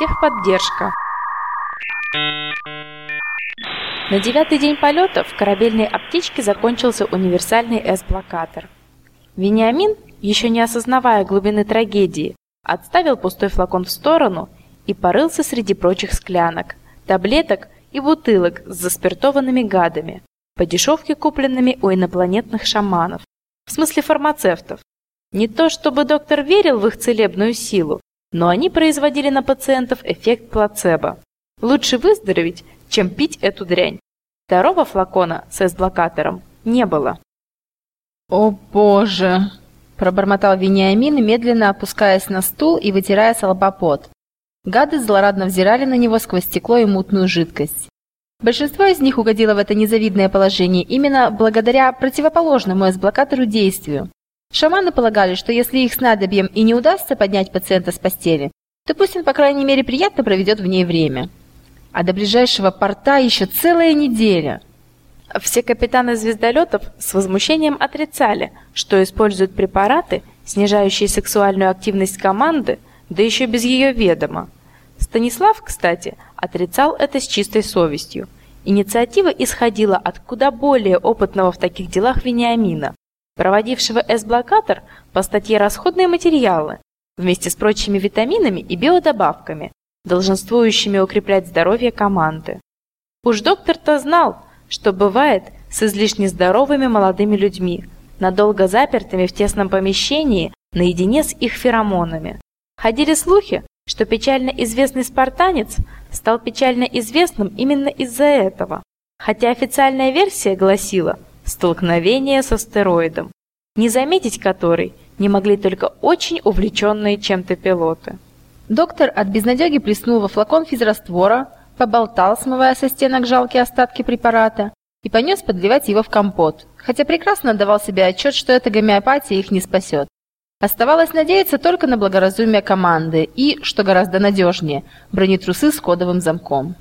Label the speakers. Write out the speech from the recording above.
Speaker 1: Техподдержка. На девятый день полета в корабельной аптечке закончился универсальный С-блокатор. Вениамин, еще не осознавая глубины трагедии, отставил пустой флакон в сторону и порылся среди прочих склянок, таблеток и бутылок с заспиртованными гадами, по дешевке купленными у инопланетных шаманов, в смысле фармацевтов. Не то чтобы доктор верил в их целебную силу, но они производили на пациентов эффект плацебо. Лучше выздороветь, чем пить эту дрянь. Второго флакона с эсблокатором не было.
Speaker 2: «О боже!» – пробормотал Вениамин, медленно опускаясь на стул и вытирая с Гады злорадно взирали на него сквозь стекло и мутную жидкость. Большинство из них угодило в это незавидное положение именно благодаря противоположному эсблокатору действию. Шаманы полагали, что если их снадобьем и не удастся поднять пациента с постели, то пусть он, по крайней мере, приятно проведет в ней время. А до ближайшего порта еще целая неделя.
Speaker 1: Все капитаны звездолетов с возмущением отрицали, что используют препараты, снижающие сексуальную активность команды, да еще без ее ведома. Станислав, кстати, отрицал это с чистой совестью. Инициатива исходила от куда более опытного в таких делах Вениамина, проводившего С-блокатор по статье «Расходные материалы» вместе с прочими витаминами и биодобавками, долженствующими укреплять здоровье команды. Уж доктор-то знал, что бывает с излишне здоровыми молодыми людьми, надолго запертыми в тесном помещении наедине с их феромонами. Ходили слухи, что печально известный спартанец стал печально известным именно из-за этого, хотя официальная версия гласила – столкновение с астероидом, не заметить который не могли только очень увлеченные чем-то пилоты.
Speaker 2: Доктор от безнадеги плеснул во флакон физраствора, поболтал, смывая со стенок жалкие остатки препарата, и понес подливать его в компот, хотя прекрасно отдавал себе отчет, что эта гомеопатия их не спасет. Оставалось надеяться только на благоразумие команды и, что гораздо надежнее, бронетрусы с кодовым замком.